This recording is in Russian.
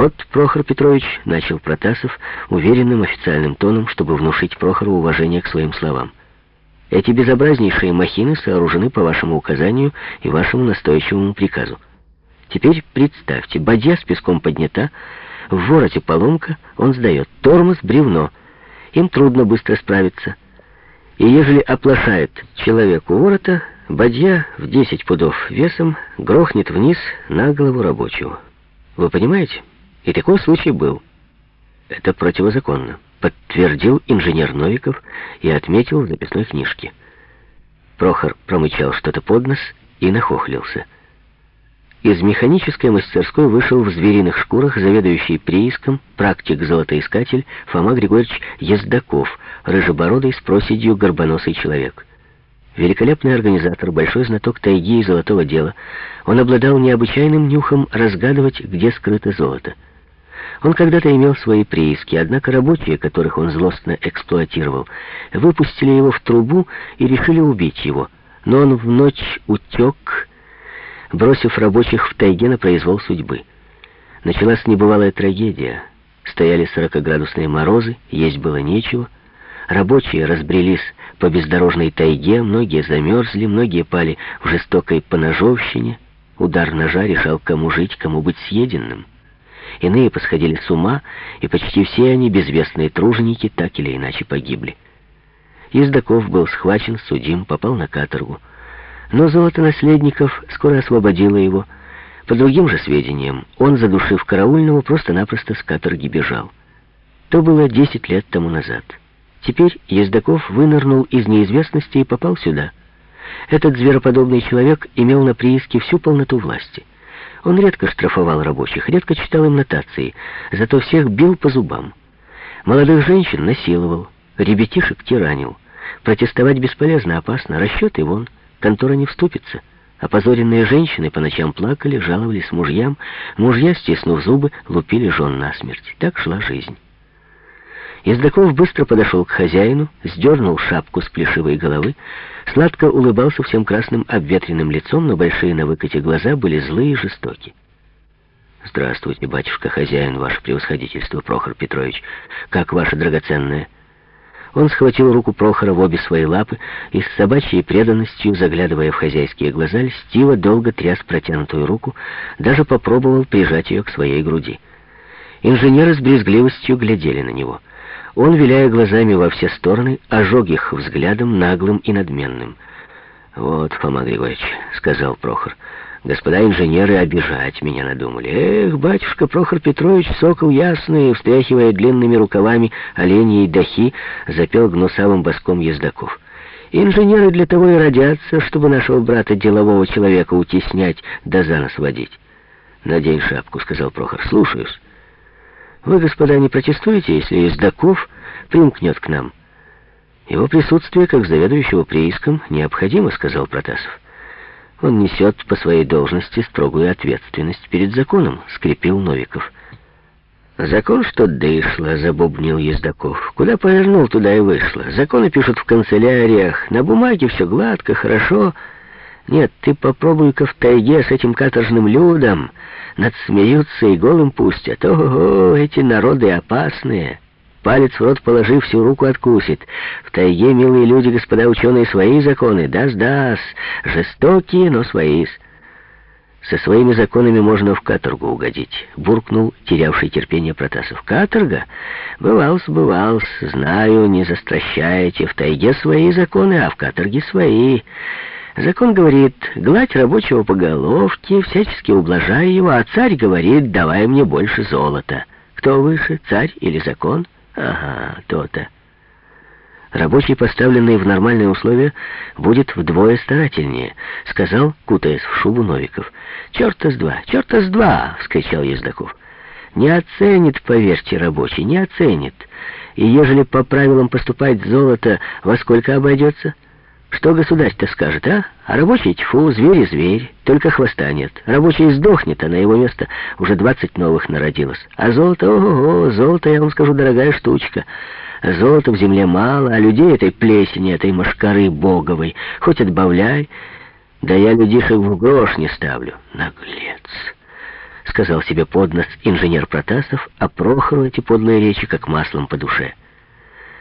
«Вот, Прохор Петрович», — начал Протасов уверенным официальным тоном, чтобы внушить Прохору уважение к своим словам. «Эти безобразнейшие махины сооружены по вашему указанию и вашему настойчивому приказу. Теперь представьте, бадья с песком поднята, в вороте поломка, он сдает, тормоз, бревно. Им трудно быстро справиться. И ежели оплошает человек у ворота, бадья в 10 пудов весом грохнет вниз на голову рабочего. Вы понимаете?» И такой случай был. Это противозаконно, подтвердил инженер Новиков и отметил в записной книжке. Прохор промычал что-то под нос и нахохлился. Из механической мастерской вышел в звериных шкурах заведующий прииском, практик-золотоискатель Фома Григорьевич Ездаков, рыжебородый с проседью горбоносый человек. Великолепный организатор, большой знаток тайги и золотого дела, он обладал необычайным нюхом разгадывать, где скрыто золото. Он когда-то имел свои прииски, однако рабочие, которых он злостно эксплуатировал, выпустили его в трубу и решили убить его. Но он в ночь утек, бросив рабочих в тайге на произвол судьбы. Началась небывалая трагедия. Стояли сорокоградусные морозы, есть было нечего. Рабочие разбрелись по бездорожной тайге, многие замерзли, многие пали в жестокой поножовщине. Удар ножа решал, кому жить, кому быть съеденным. Иные посходили с ума, и почти все они, безвестные труженики, так или иначе погибли. Ездаков был схвачен, судим, попал на каторгу. Но золото наследников скоро освободило его. По другим же сведениям, он, задушив караульного, просто-напросто с каторги бежал. То было 10 лет тому назад. Теперь Ездаков вынырнул из неизвестности и попал сюда. Этот звероподобный человек имел на прииске всю полноту власти. Он редко штрафовал рабочих, редко читал им нотации, зато всех бил по зубам. Молодых женщин насиловал, ребятишек тиранил. Протестовать бесполезно, опасно, расчеты вон, контора не вступится. Опозоренные женщины по ночам плакали, жаловались мужьям, мужья, стиснув зубы, лупили жен насмерть. Так шла жизнь. Ездаков быстро подошел к хозяину, сдернул шапку с плешивой головы, сладко улыбался всем красным обветренным лицом, но большие на выкате глаза были злые и жестоки. «Здравствуйте, батюшка-хозяин, ваше превосходительство, Прохор Петрович. Как ваше драгоценное?» Он схватил руку Прохора в обе свои лапы и с собачьей преданностью, заглядывая в хозяйские глаза, льстиво долго тряс протянутую руку, даже попробовал прижать ее к своей груди. Инженеры с брезгливостью глядели на него — он, виляя глазами во все стороны, ожег их взглядом наглым и надменным. «Вот, Фома Григорьевич», — сказал Прохор, — «господа инженеры обижать меня надумали. Эх, батюшка Прохор Петрович, сокол ясный, встряхивая длинными рукавами оленей дахи, запел гнусавым боском ездаков». Инженеры для того и родятся, чтобы нашего брата делового человека утеснять да за нос водить. «Надень шапку», — сказал Прохор. «Слушаюсь». Вы, господа, не протестуете, если Ездаков примкнет к нам? Его присутствие, как заведующего прииском, необходимо, сказал Протасов. Он несет по своей должности строгую ответственность перед законом, скрепил Новиков. «Закон, что дышло», — забубнил Ездаков. «Куда повернул, туда и вышло. Законы пишут в канцеляриях. На бумаге все гладко, хорошо. Нет, ты попробуй-ка в тайге с этим каторжным людом. Надсмеются и голым пустят. Ого, эти народы опасные. Палец в рот положив, всю руку откусит. В тайге, милые люди, господа ученые, свои законы. Дас-дас. Жестокие, но свои. Со своими законами можно в каторгу угодить. Буркнул терявший терпение Протасов. Каторга? Бывалс, бывалс. Знаю, не застращаете. В тайге свои законы, а в каторге свои. Закон говорит, гладь рабочего по головке, всячески ублажая его, а царь говорит, давай мне больше золота. Кто выше, царь или закон? Ага, то-то. Рабочий, поставленный в нормальные условия, будет вдвое старательнее, сказал, кутаясь в шубу Новиков. «Черта с два! Черта с два!» — вскричал Ездаков. «Не оценит, поверьте, рабочий, не оценит. И ежели по правилам поступать золото, во сколько обойдется?» Что государь-то скажет, а? А рабочий тьфу, зверь и зверь, только хвоста нет. Рабочий сдохнет, а на его место уже двадцать новых народилось. А золото, ого-го, золото, я вам скажу, дорогая штучка. Золота в земле мало, а людей этой плесени, этой машкары боговой, хоть отбавляй. Да я людишек в грош не ставлю. Наглец. сказал себе под нос инженер Протасов, а Прохору эти подлые речи как маслом по душе.